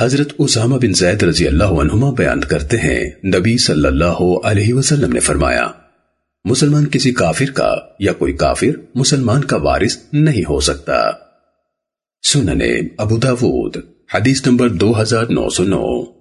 حضرت اسامہ بن زید رضی اللہ عنہما بیان کرتے ہیں، نبی صلی اللہ علیہ وسلم نے فرمایا، مسلمان کسی کافر کا یا کوئی کافر مسلمان کا وارث نہیں ہو سکتا۔ سننے ابو داود، حدیث نمبر دو ہزار نو سو نو۔